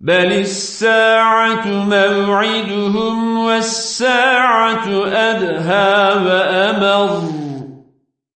بل الساعة موعدهم والساعة أدهى وأمر